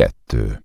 Kettő.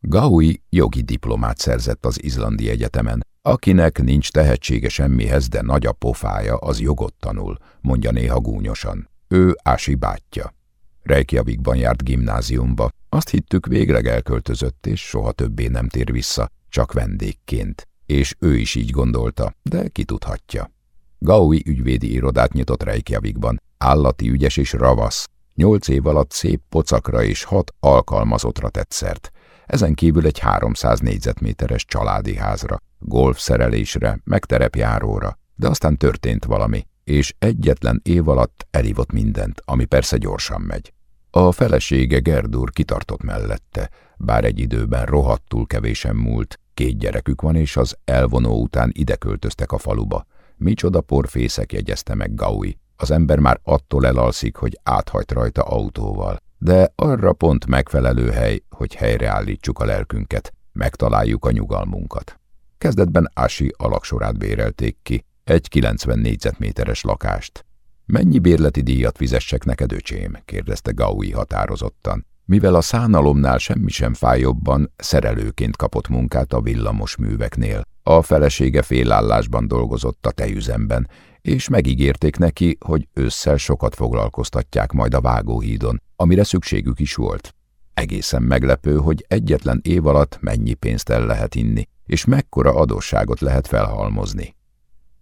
Gaui jogi diplomát szerzett az izlandi egyetemen, akinek nincs tehetsége semmihez, de nagy a pofája, az jogot tanul, mondja néha gúnyosan. Ő Ási bátyja. Reykjavikban járt gimnáziumba. Azt hittük végleg elköltözött, és soha többé nem tér vissza, csak vendégként. És ő is így gondolta, de ki tudhatja. Gaui ügyvédi irodát nyitott Reykjavikban, állati ügyes és ravasz. Nyolc év alatt szép pocakra és hat alkalmazottra tett szert. Ezen kívül egy 300 négyzetméteres családi házra, golfszerelésre, meg terepjáróra. De aztán történt valami, és egyetlen év alatt elívott mindent, ami persze gyorsan megy. A felesége Gerdur kitartott mellette, bár egy időben rohadtul kevésen múlt, két gyerekük van, és az elvonó után ide költöztek a faluba. Micsoda porfészek jegyezte meg Gaui. Az ember már attól elalszik, hogy áthagyt rajta autóval. De arra pont megfelelő hely, hogy helyreállítsuk a lelkünket, megtaláljuk a nyugalmunkat. Kezdetben Asi alaksorát bérelték ki, egy 90 négyzetméteres lakást. Mennyi bérleti díjat fizessek neked, öcsém? kérdezte Gaui határozottan. Mivel a szánalomnál semmi sem fáj jobban, szerelőként kapott munkát a villamos műveknél. A felesége félállásban dolgozott a tejüzemben, és megígérték neki, hogy ősszel sokat foglalkoztatják majd a vágóhídon, amire szükségük is volt. Egészen meglepő, hogy egyetlen év alatt mennyi pénzt el lehet inni, és mekkora adósságot lehet felhalmozni.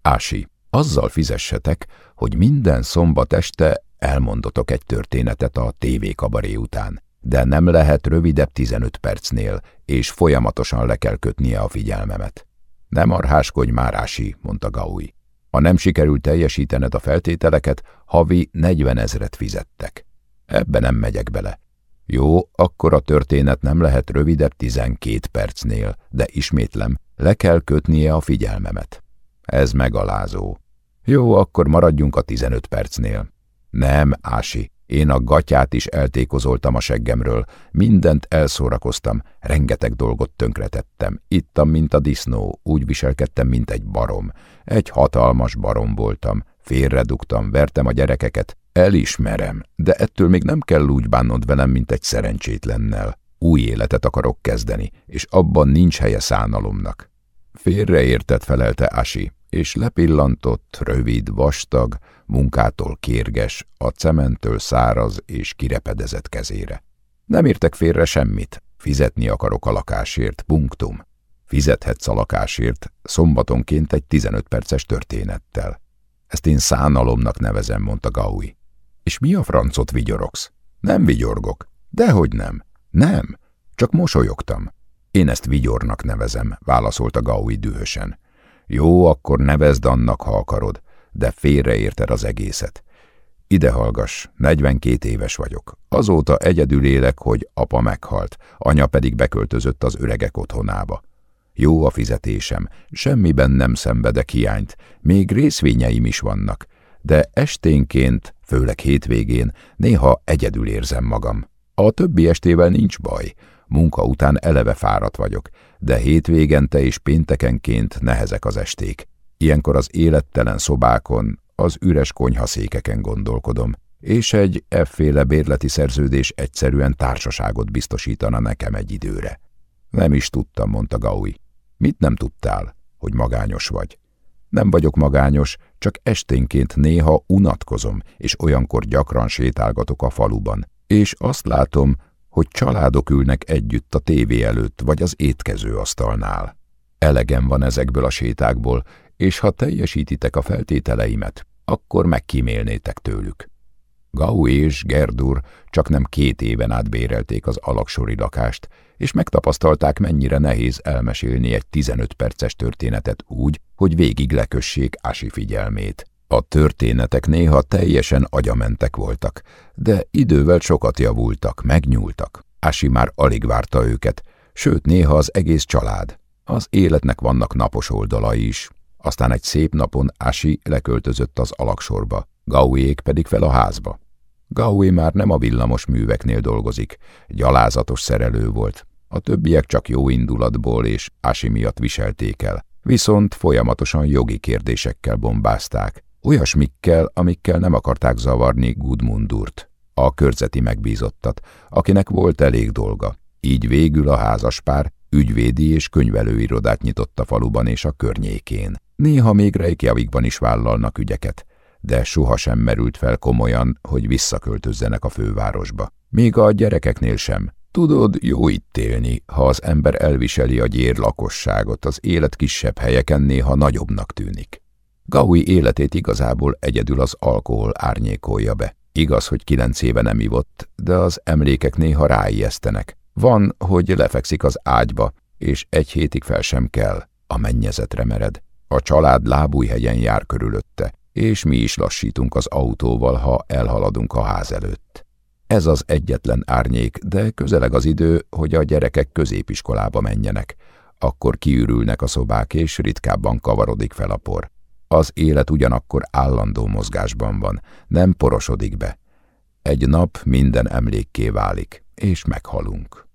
Ási, azzal fizessetek, hogy minden szombat este elmondotok egy történetet a tévékabaré után, de nem lehet rövidebb 15 percnél, és folyamatosan le kell kötnie a figyelmemet. Nem arháskodj már, Ási, mondta Gaui. Ha nem sikerül teljesítened a feltételeket, havi 40 ezret fizettek. Ebbe nem megyek bele. Jó, akkor a történet nem lehet rövidebb 12 percnél, de ismétlem, le kell kötnie a figyelmemet. Ez megalázó. Jó, akkor maradjunk a 15 percnél. Nem, Ási, én a gatyát is eltékozoltam a seggemről, mindent elszórakoztam, rengeteg dolgot tönkretettem. Ittam, mint a disznó, úgy viselkedtem, mint egy barom. Egy hatalmas barom voltam, félredugtam, vertem a gyerekeket, elismerem, de ettől még nem kell úgy bánnod velem, mint egy szerencsétlennel. Új életet akarok kezdeni, és abban nincs helye szánalomnak. Félreértett felelte Asi, és lepillantott, rövid, vastag, munkától kérges, a cementől száraz és kirepedezett kezére. Nem értek félre semmit, fizetni akarok a lakásért, punktum. Fizethetsz a lakásért, szombatonként egy 15 perces történettel. Ezt én szánalomnak nevezem, mondta Gaui. És mi a francot vigyorogsz? Nem vigyorgok. Dehogy nem. Nem. Csak mosolyogtam. Én ezt vigyornak nevezem, válaszolta Gaui dühösen. Jó, akkor nevezd annak, ha akarod, de félreérted az egészet. Ide hallgass, 42 éves vagyok. Azóta egyedül élek, hogy apa meghalt, anya pedig beköltözött az öregek otthonába. Jó a fizetésem, semmiben nem szenvedek hiányt, még részvényeim is vannak, de esténként, főleg hétvégén, néha egyedül érzem magam. A többi estével nincs baj, munka után eleve fáradt vagyok, de hétvégente és péntekenként nehezek az esték. Ilyenkor az élettelen szobákon, az üres konyhaszékeken gondolkodom, és egy efféle bérleti szerződés egyszerűen társaságot biztosítana nekem egy időre. Nem is tudtam, mondta Gaui. Mit nem tudtál, hogy magányos vagy? Nem vagyok magányos, csak esténként néha unatkozom, és olyankor gyakran sétálgatok a faluban, és azt látom, hogy családok ülnek együtt a tévé előtt vagy az étkező asztalnál. Elegem van ezekből a sétákból, és ha teljesítitek a feltételeimet, akkor megkímélnétek tőlük. Gau és Gerdur csak nem két éven át bérelték az alaksori lakást, és megtapasztalták, mennyire nehéz elmesélni egy 15 perces történetet úgy, hogy végig lekössék Ási figyelmét. A történetek néha teljesen agyamentek voltak, de idővel sokat javultak, megnyúltak. Ási már alig várta őket, sőt néha az egész család. Az életnek vannak napos oldalai is. Aztán egy szép napon Ási leköltözött az alaksorba, Gauék pedig fel a házba. Gaui már nem a villamos műveknél dolgozik, gyalázatos szerelő volt. A többiek csak jó indulatból és Ási miatt viselték el, viszont folyamatosan jogi kérdésekkel bombázták, olyasmikkel, amikkel nem akarták zavarni Gudmundurt. a körzeti megbízottat, akinek volt elég dolga. Így végül a házaspár ügyvédi és könyvelőirodát nyitott a faluban és a környékén. Néha még Reykjavikban is vállalnak ügyeket, de sohasem merült fel komolyan, hogy visszaköltözzenek a fővárosba. Még a gyerekeknél sem. Tudod, jó itt élni, ha az ember elviseli a gyér lakosságot, az élet kisebb helyeken néha nagyobbnak tűnik. Gaui életét igazából egyedül az alkohol árnyékolja be. Igaz, hogy kilenc éve nem ivott, de az emlékek néha ráijesztenek. Van, hogy lefekszik az ágyba, és egy hétig fel sem kell. A mennyezetre mered. A család lábújhegyen jár körülötte, és mi is lassítunk az autóval, ha elhaladunk a ház előtt. Ez az egyetlen árnyék, de közeleg az idő, hogy a gyerekek középiskolába menjenek. Akkor kiürülnek a szobák, és ritkábban kavarodik fel a por. Az élet ugyanakkor állandó mozgásban van, nem porosodik be. Egy nap minden emlékké válik, és meghalunk.